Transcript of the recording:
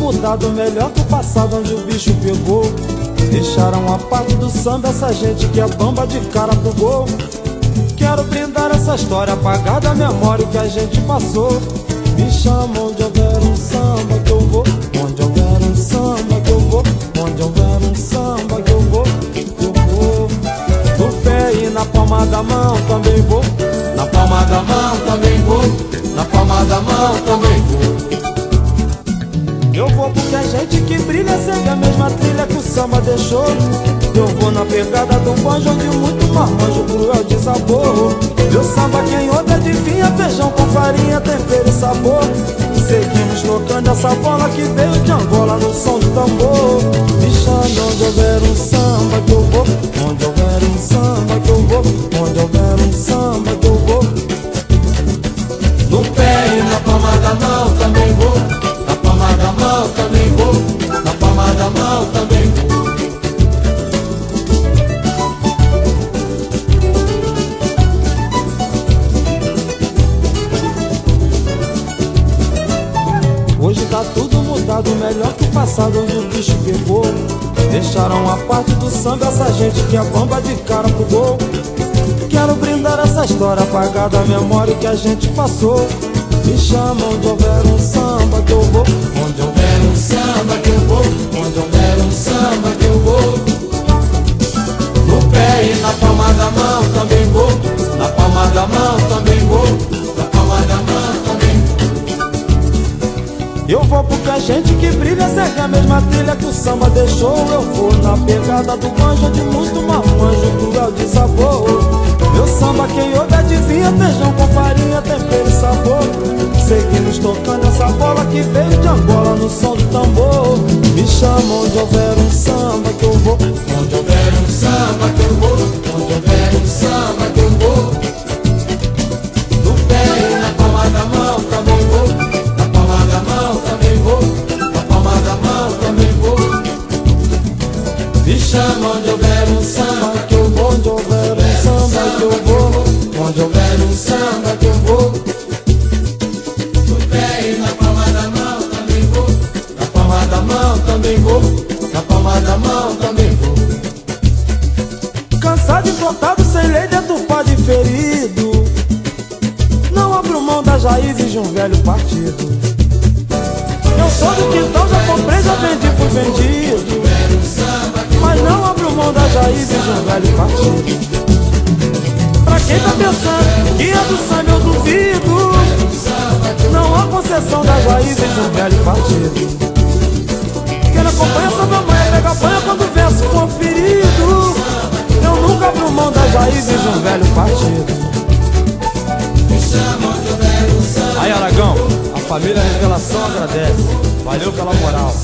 mudado, melhor que o passado onde o bicho pegou. Deixaram a parte do samba essa gente que é bamba de cara pro. Quero brindar essa história, apagar da memória que a gente passou. Me chamam onde houver um samba que eu vou. Segue a mesma trilha que o samba deixou. Eu vou na pegada do banjo de muito marmanjo cruel de sabor. Meu samba quem ouve adivinha feijão com farinha, tempero e sabor. Seguimos tocando essa bola que veio de Angola no mão também. Hoje tá tudo mudado, melhor que o passado onde o bicho pegou. Deixaram a parte do samba essa gente que é bamba de cara pro. Quero brindar essa história, apagar da memória que a gente passou. Me chama onde houver um samba que eu vou. Palma da mão também vou. Na palma da mão também vou. Na palma da mão também. Eu vou porque a gente que brilha segue a mesma trilha que o samba deixou. Eu vou na pegada do banjo de muito marmanjo, cruel de sabor. Meu samba quem ouve adivinha feijão com farinha, tempero e sabor. Seguimos tocando essa bola que veio de Angola no som do tambor. Me chama onde houver um samba que eu vou. Chama onde houver um samba que eu vou. Onde houver um samba que eu vou. Onde houver um samba que eu vou. No pé e na palma da mão também vou. Na palma da mão também vou. Na palma da mão também vou. Cansado, implantado, sem lei, deturpado e ferido Não abro mão das raízes de um velho partido Eu sou do quintal, já comprei, já vendi, fui vendido das raízes de um velho partido Pra quem tá pensando que é do sangue eu duvido. Não há concessão raízes de um velho partido quem não acompanha da manhã pega banha quando o verso for ferido. Eu nunca abro mão raízes de um velho partido Aí Aragão, a família Revelação agradece. Valeu pela moral